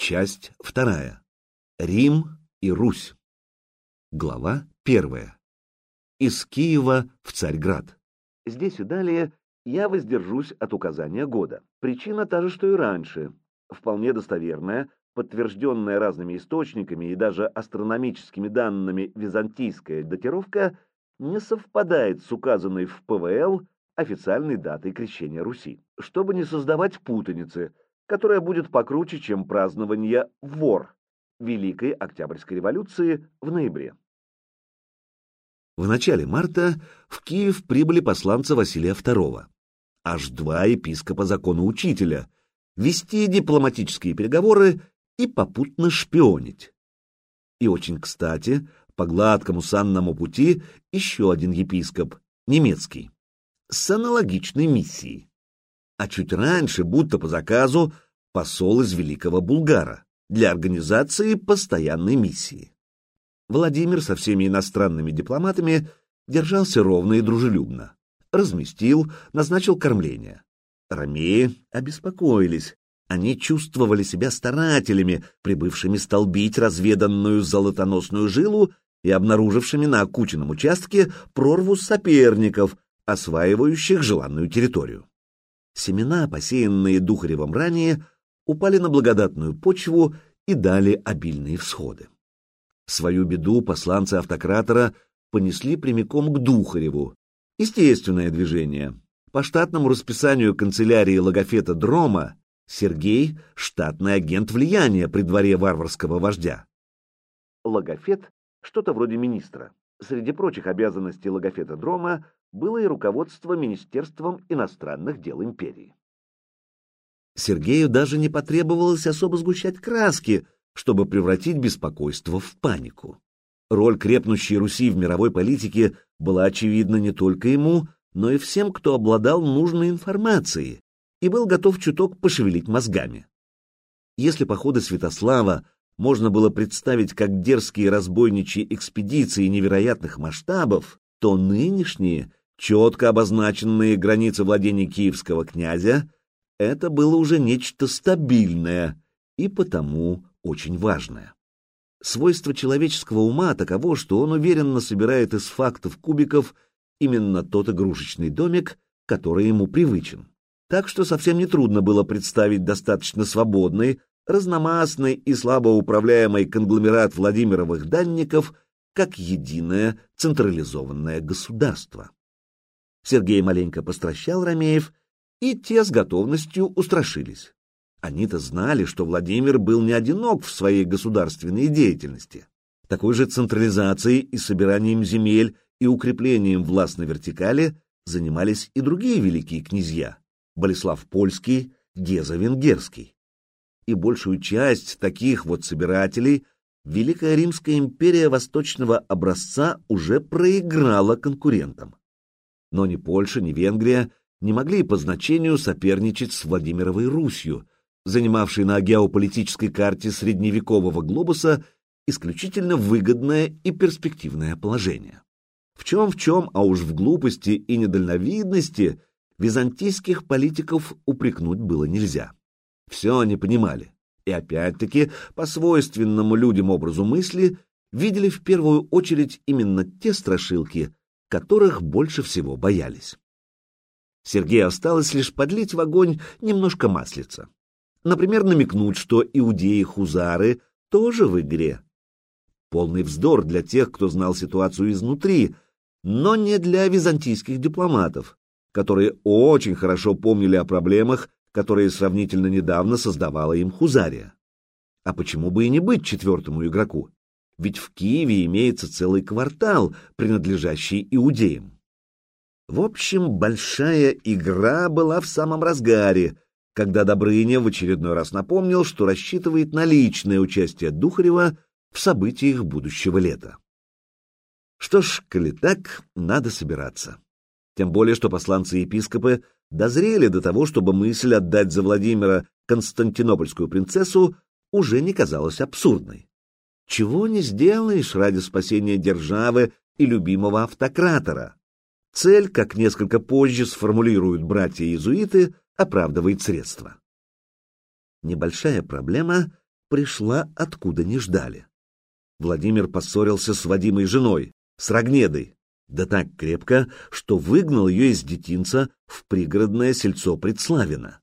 Часть вторая. Рим и Русь. Глава первая. Из Киева в Царьград. Здесь и далее я воздержусь от указания года. Причина та же, что и раньше. Вполне достоверная, подтвержденная разными источниками и даже астрономическими данными византийская датировка не совпадает с указанной в ПВЛ официальной датой крещения Руси, чтобы не создавать путаницы, которая будет покруче, чем празднование вор Великой Октябрьской революции в ноябре. В начале марта в Киев прибыли посланцы Василия II, аж два епископа закона учителя, вести дипломатические переговоры и попутно шпионить. И очень кстати, по гладкому санному пути еще один епископ, немецкий, с аналогичной миссией. А чуть раньше, будто по заказу, посол из Великого Булгара для организации постоянной миссии. Владимир со всеми иностранными дипломатами держался ровно и дружелюбно. Разместил, назначил кормление. Ромеи обеспокоились. Они чувствовали себя старателями, прибывшими столбить разведанную золотоносную жилу и обнаружившими на окученном участке прорву соперников, осваивающих желанную территорию. Семена, посеянные Духаревым ранее, упали на благодатную почву и дали обильные всходы. Свою беду посланцы автократора понесли прямиком к Духареву. Естественное движение. По штатному расписанию канцелярии логофета Дрома Сергей — штатный агент влияния при дворе варварского вождя. Логофет — что-то вроде министра. Среди прочих обязанностей логофета Дрома было и руководство Министерством иностранных дел империи. Сергею даже не потребовалось особо сгущать краски, чтобы превратить беспокойство в панику. Роль крепнущей Руси в мировой политике была очевидна не только ему, но и всем, кто обладал нужной информацией и был готов чуток пошевелить мозгами. Если походы Святослава можно было представить как дерзкие разбойничьи экспедиции невероятных масштабов, то нынешние, четко обозначенные границы владений киевского князя, это было уже нечто стабильное и потому очень важное. Свойство человеческого ума таково, что он уверенно собирает из фактов кубиков именно тот игрушечный домик, который ему привычен. Так что совсем нетрудно было представить достаточно свободный, разномастный и слабо управляемый конгломерат Владимировых данников как единое централизованное государство. Сергей маленько постращал Ромеев и те с готовностью устрашились. Они-то знали, что Владимир был не одинок в своей государственной деятельности. Такой же централизацией и собиранием земель и укреплением властной вертикали занимались и другие великие князья – Болеслав Польский, Геза Венгерский. И большую часть таких вот собирателей Великая Римская империя восточного образца уже проиграла конкурентам. Но ни Польша, ни Венгрия не могли по значению соперничать с Владимировой Русью, занимавшей на геополитической карте средневекового глобуса исключительно выгодное и перспективное положение. В чем в чем, а уж в глупости и недальновидности византийских политиков упрекнуть было нельзя. Все они понимали, и опять-таки, по свойственному людям образу мысли, видели в первую очередь именно те страшилки, которых больше всего боялись. Сергею осталось лишь подлить в огонь немножко маслица. Например, намекнуть, что иудеи-хузары тоже в игре. Полный вздор для тех, кто знал ситуацию изнутри, но не для византийских дипломатов, которые очень хорошо помнили о проблемах, которые сравнительно недавно создавала им Хузария. А почему бы и не быть четвертому игроку? Ведь в Киеве имеется целый квартал, принадлежащий иудеям. В общем, большая игра была в самом разгаре, когда Добрыня в очередной раз напомнил, что рассчитывает на личное участие Духарева в событиях будущего лета. Что ж, коли так, надо собираться. Тем более, что посланцы-епископы дозрели до того, чтобы мысль отдать за Владимира Константинопольскую принцессу уже не казалась абсурдной. Чего не сделаешь ради спасения державы и любимого автократора? Цель, как несколько позже сформулируют братья-иезуиты, оправдывает средства. Небольшая проблема пришла откуда не ждали. Владимир поссорился с Вадимой женой, с Рогнедой, да так крепко, что выгнал ее из детинца в пригородное сельцо Предславино.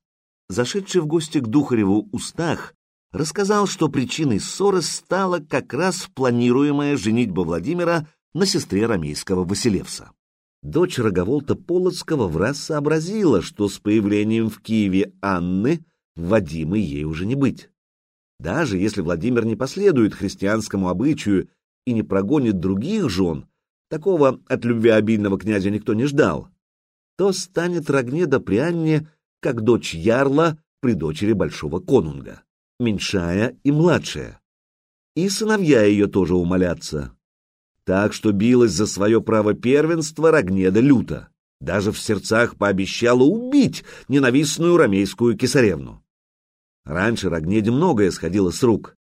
Зашедший в гости к Духареву Устах рассказал, что причиной ссоры стала как раз планируемая женитьба Владимира на сестре рамейского Василевса. Дочь Роговолта Полоцкого в раз сообразила, что с появлением в Киеве Анны Вадимы ей уже не быть. Даже если Владимир не последует христианскому обычаю и не прогонит других жен, такого от любви обильного князя никто не ждал, то станет Рогнеда при Анне как дочь Ярла при дочери Большого Конунга, меньшая и младшая. И сыновья ее тоже умолятся. Так что билась за свое право первенства Рогнеда люто. Даже в сердцах пообещала убить ненавистную ромейскую кесаревну. Раньше Рогнеде многое сходило с рук.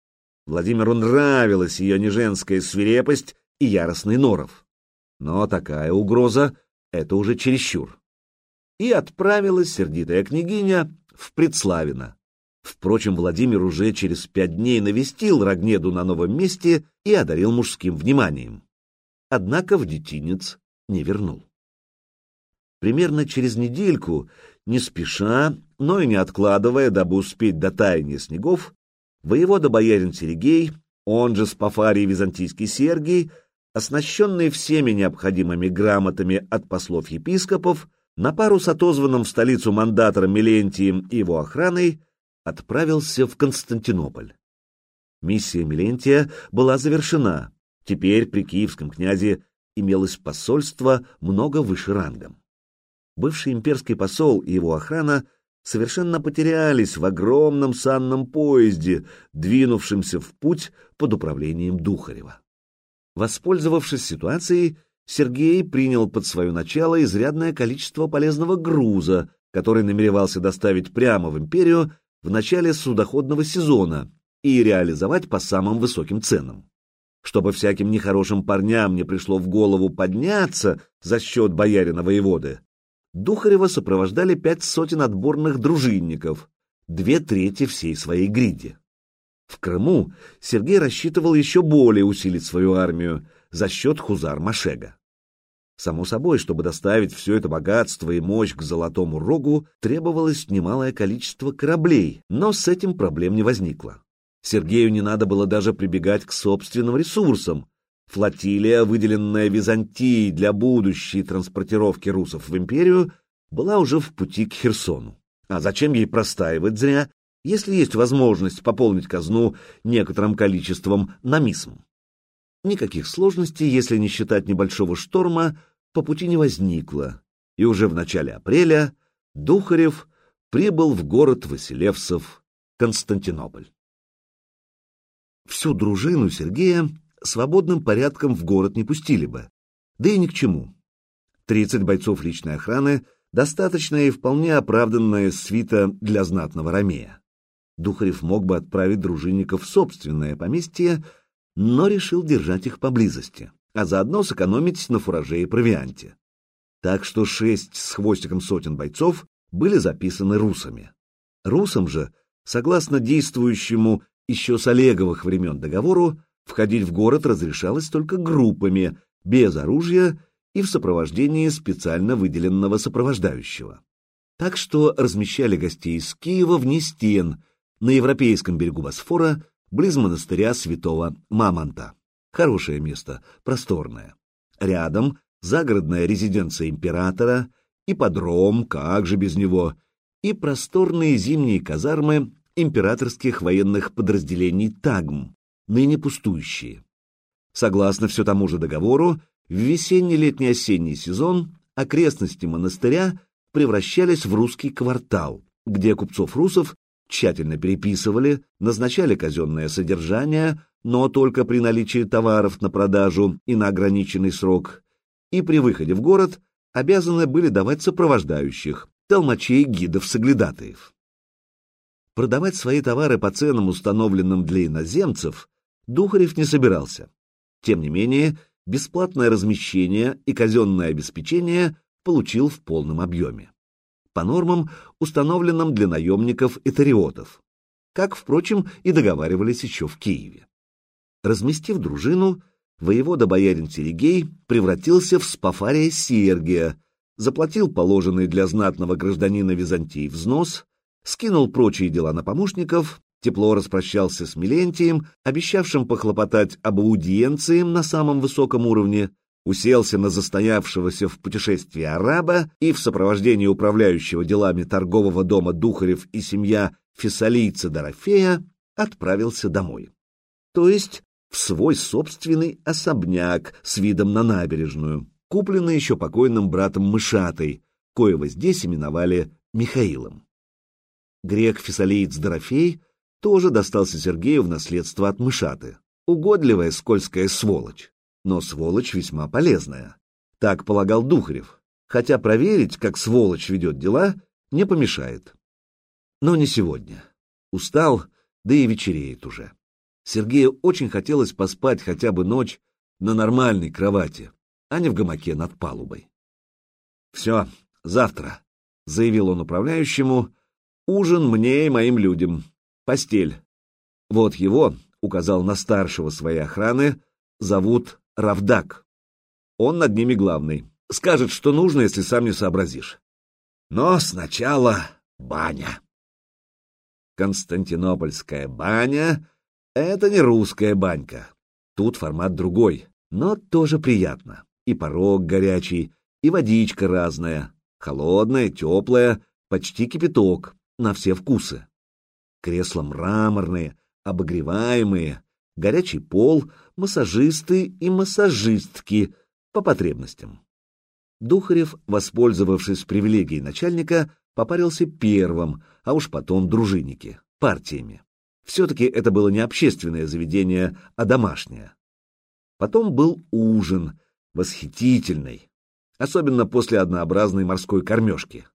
Владимиру нравилась ее неженская свирепость и яростный норов. Но такая угроза — это уже чересчур. И отправилась сердитая княгиня в Предславино. Впрочем, Владимир уже через пять дней навестил Рогнеду на новом месте и одарил мужским вниманием. Однако в детинец не вернул. Примерно через недельку, не спеша, но и не откладывая, дабы успеть до таяния снегов, воевода боярин Сергей, он же Спафарий Византийский Сергий, оснащенный всеми необходимыми грамотами от послов-епископов, на пару с отозванным в столицу мандатором Милентием и его охраной, отправился в Константинополь. Миссия Милентия была завершена, теперь при киевском князе имелось посольство много выше рангом. Бывший имперский посол и его охрана совершенно потерялись в огромном санном поезде, двинувшемся в путь под управлением Духарева. Воспользовавшись ситуацией, Сергей принял под свое начало изрядное количество полезного груза, который намеревался доставить прямо в империю в начале судоходного сезона и реализовать по самым высоким ценам. Чтобы всяким нехорошим парням не пришло в голову подняться за счет боярина воеводы, Духарева сопровождали пять сотен отборных дружинников, две трети всей своей гриди. В Крыму Сергей рассчитывал еще более усилить свою армию за счет хузар Машега. Само собой, чтобы доставить все это богатство и мощь к Золотому Рогу, требовалось немалое количество кораблей, но с этим проблем не возникло. Сергею не надо было даже прибегать к собственным ресурсам, Флотилия, выделенная Византией для будущей транспортировки русов в империю, была уже в пути к Херсону. А зачем ей простаивать зря, если есть возможность пополнить казну некоторым количеством намисм? Никаких сложностей, если не считать небольшого шторма, по пути не возникло, и уже в начале апреля Духарев прибыл в город Василевсов, Константинополь. Всю дружину Сергея свободным порядком в город не пустили бы. Да и ни к чему. Тридцать бойцов личной охраны — достаточная и вполне оправданная свита для знатного ромея. Духарев мог бы отправить дружинников в собственное поместье, но решил держать их поблизости, а заодно сэкономить на фураже и провианте. Так что шесть с хвостиком сотен бойцов были записаны русами. Русам же, согласно действующему еще с Олеговых времен договору, Входить в город разрешалось только группами, без оружия и в сопровождении специально выделенного сопровождающего. Так что размещали гостей из Киева вне стен, на европейском берегу Босфора, близ монастыря святого Мамонта. Хорошее место, просторное. Рядом загородная резиденция императора, ипподром, как же без него, и просторные зимние казармы императорских военных подразделений ТАГМ, ныне пустующие. Согласно все тому же договору, в весенний, летний, осенний сезон окрестности монастыря превращались в русский квартал, где купцов-русов тщательно переписывали, назначали казенное содержание, но только при наличии товаров на продажу и на ограниченный срок, и при выходе в город обязаны были давать сопровождающих, толмачей, гидов, соглядатаев. Продавать свои товары по ценам, установленным для иноземцев, Духарев не собирался. Тем не менее, бесплатное размещение и казенное обеспечение получил в полном объеме. По нормам, установленным для наемников и тариотов. как, впрочем, и договаривались еще в Киеве. Разместив дружину, воевода-боярин Серегей превратился в спафария Сергия, заплатил положенный для знатного гражданина Византии взнос, скинул прочие дела на помощников, тепло распрощался с Милентием, обещавшим похлопотать об аудиенции на самом высоком уровне, уселся на застоявшегося в путешествии араба и в сопровождении управляющего делами торгового дома Духарев и семья фессалийца Дорофея отправился домой. То есть в свой собственный особняк с видом на набережную, купленный еще покойным братом Мышатой, коего здесь именовали Михаилом. Грек-фессалиец Дорофей тоже достался Сергею в наследство от Мышаты. Угодливая скользкая сволочь но сволочь весьма полезная. Так полагал Духарев, хотя проверить, как сволочь ведет дела, не помешает. Но не сегодня. Устал, да и вечереет уже. Сергею очень хотелось поспать хотя бы ночь на нормальной кровати, а не в гамаке над палубой. «Все, завтра», — заявил он управляющему, — «ужин мне и моим людям, постель. Вот его, — указал на старшего своей охраны, — зовут Равдак. Он над ними главный. Скажет, что нужно, если сам не сообразишь. Но сначала баня. Константинопольская баня — это не русская банька. Тут формат другой, но тоже приятно. И порог горячий, и водичка разная, холодная, теплая, почти кипяток, на все вкусы. Кресла мраморные, обогреваемые, горячий пол, массажисты и массажистки по потребностям. Духарев, воспользовавшись привилегией начальника, попарился первым, а уж потом дружинники, партиями. Все-таки это было не общественное заведение, а домашнее. Потом был ужин, восхитительный, особенно после однообразной морской кормежки.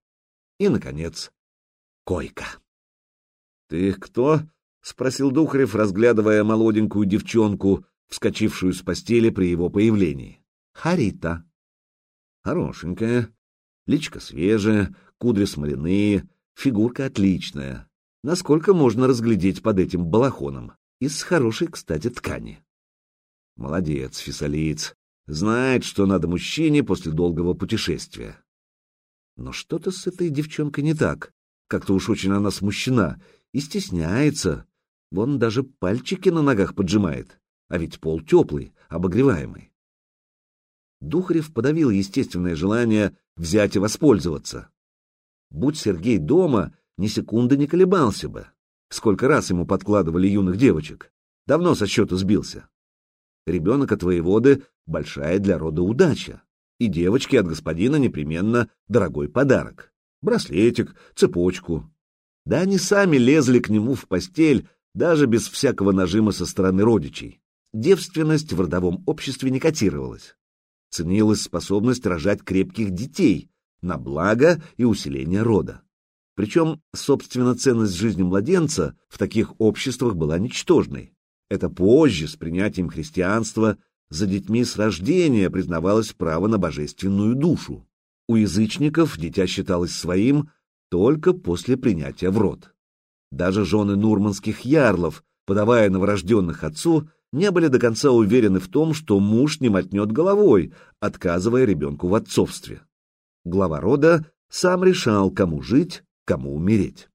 И, наконец, койка. — Ты кто? — спросил Духарев, разглядывая молоденькую девчонку, вскочившую с постели при его появлении. «Харита». Хорошенькая, личка свежая, кудри смоляные, фигурка отличная. Насколько можно разглядеть под этим балахоном? Из хорошей, кстати, ткани. Молодец, фессалиец. Знает, что надо мужчине после долгого путешествия. Но что-то с этой девчонкой не так. Как-то уж очень она смущена и стесняется, Вон даже пальчики на ногах поджимает, а ведь пол теплый, обогреваемый. Духарев подавил естественное желание взять и воспользоваться. Будь Сергей дома, ни секунды не колебался бы. Сколько раз ему подкладывали юных девочек. Давно со счета сбился. Ребенок от воеводы — большая для рода удача. И девочке от господина непременно дорогой подарок. Браслетик, цепочку. Да они сами лезли к нему в постель, даже без всякого нажима со стороны родичей. Девственность в родовом обществе не котировалась. Ценилась способность рожать крепких детей на благо и усиление рода. Причем, собственно, ценность жизни младенца в таких обществах была ничтожной. Это позже, с принятием христианства, за детьми с рождения признавалось право на божественную душу. У язычников дитя считалось своим только после принятия в род. Даже жены нурманских ярлов, подавая новорожденных отцу, не были до конца уверены в том, что муж не мотнет головой, отказывая ребенку в отцовстве. Глава рода сам решал, кому жить, кому умереть.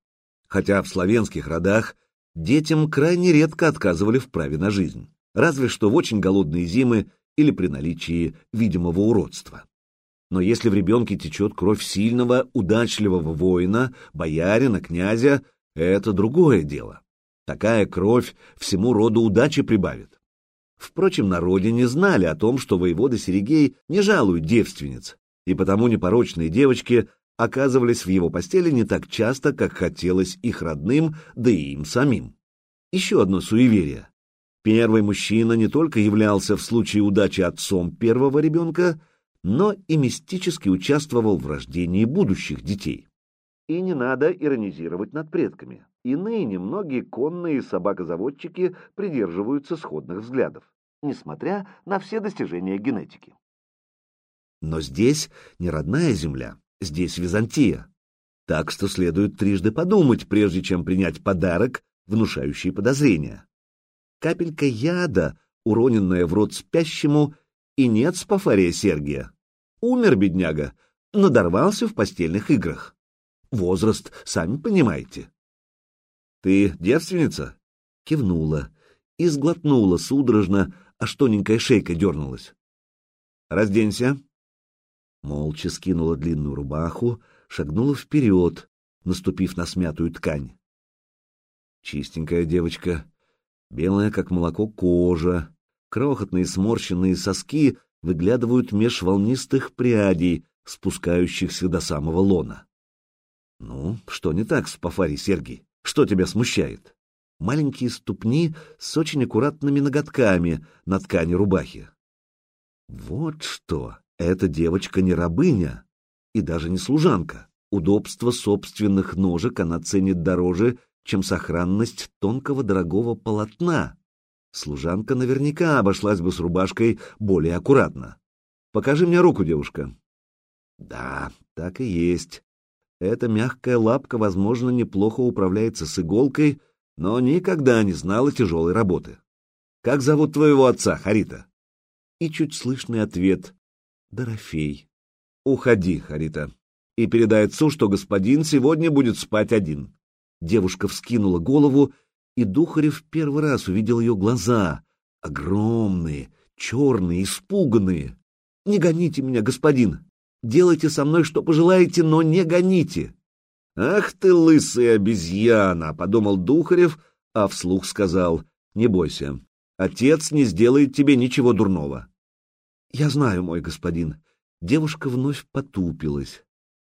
Хотя в славянских родах детям крайне редко отказывали в праве на жизнь, разве что в очень голодные зимы или при наличии видимого уродства. Но если в ребенке течет кровь сильного, удачливого воина, боярина, князя, это другое дело. Такая кровь всему роду удачи прибавит. Впрочем, на родине знали о том, что воевода Серегей не жалует девственниц, и потому непорочные девочки оказывались в его постели не так часто, как хотелось их родным, да и им самим. Еще одно суеверие. Первый мужчина не только являлся в случае удачи отцом первого ребенка, но и мистически участвовал в рождении будущих детей. И не надо иронизировать над предками. И ныне многие конные собакозаводчики придерживаются сходных взглядов, несмотря на все достижения генетики. Но здесь не родная земля, здесь Византия. Так что следует трижды подумать, прежде чем принять подарок внушающие подозрения. Капелька яда, уроненная в рот спящему, и нет спафария Сергия. Умер бедняга, надорвался в постельных играх. Возраст, сами понимаете. «Ты девственница?» Кивнула и сглотнула судорожно, аж тоненькая шейка дернулась. «Разденься!» Молча скинула длинную рубаху, шагнула вперед, наступив на смятую ткань. Чистенькая девочка, белая, как молоко, кожа, крохотные сморщенные соски выглядывают меж волнистых прядей, спускающихся до самого лона. Ну, что не так с Пафари, Сергий? Что тебя смущает? Маленькие ступни с очень аккуратными ноготками на ткани рубахи. Вот что! Эта девочка не рабыня и даже не служанка. Удобство собственных ножек она ценит дороже, чем сохранность тонкого дорогого полотна. Служанка наверняка обошлась бы с рубашкой более аккуратно. Покажи мне руку, девушка. Да, так и есть. Эта мягкая лапка, возможно, неплохо управляется с иголкой, но никогда не знала тяжелой работы. Как зовут твоего отца, Харита? И чуть слышный ответ. Дорофей. Уходи, Харита, и передай отцу, что господин сегодня будет спать один. Девушка вскинула голову и Духарев первый раз увидел ее глаза, огромные, черные, испуганные. «Не гоните меня, господин! Делайте со мной, что пожелаете, но не гоните!» «Ах ты, лысая обезьяна!» — подумал Духарев, а вслух сказал, «Не бойся, отец не сделает тебе ничего дурного». «Я знаю, мой господин». Девушка вновь потупилась.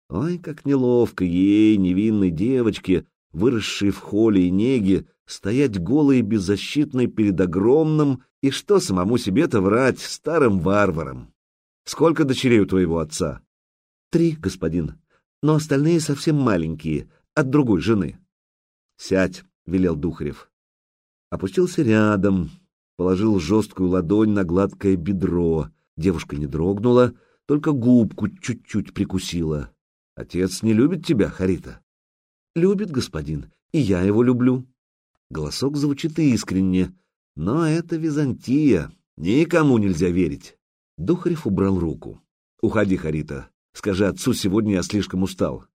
Ой, как неловко ей, невинной девочке, выросшей в холе и неге, стоять голой и беззащитной перед огромным, и что самому себе-то врать, старым варваром. Сколько дочерей у твоего отца? Три, господин, но остальные совсем маленькие, от другой жены. Сядь, — велел Духарев. Опустился рядом, положил жесткую ладонь на гладкое бедро. Девушка не дрогнула, только губку чуть-чуть прикусила. Отец не любит тебя, Харита? Любит, господин, и я его люблю. Голосок звучит искренне, но это Византия, никому нельзя верить. Духарев убрал руку. «Уходи, Харита. Скажи отцу, сегодня я слишком устал.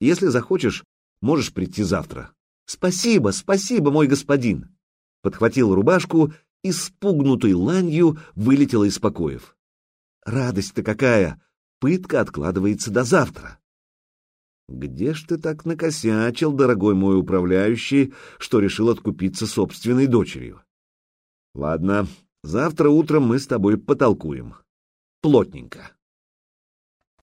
Если захочешь, можешь прийти завтра». «Спасибо, спасибо, мой господин!» Подхватил рубашку и спугнутой ланью вылетела из покоев. «Радость-то какая! Пытка откладывается до завтра!» Где ж ты так накосячил, дорогой мой управляющий, что решил откупиться собственной дочерью? Ладно, завтра утром мы с тобой потолкуем. Плотненько.